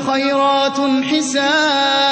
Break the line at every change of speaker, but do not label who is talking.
خيرات حساب.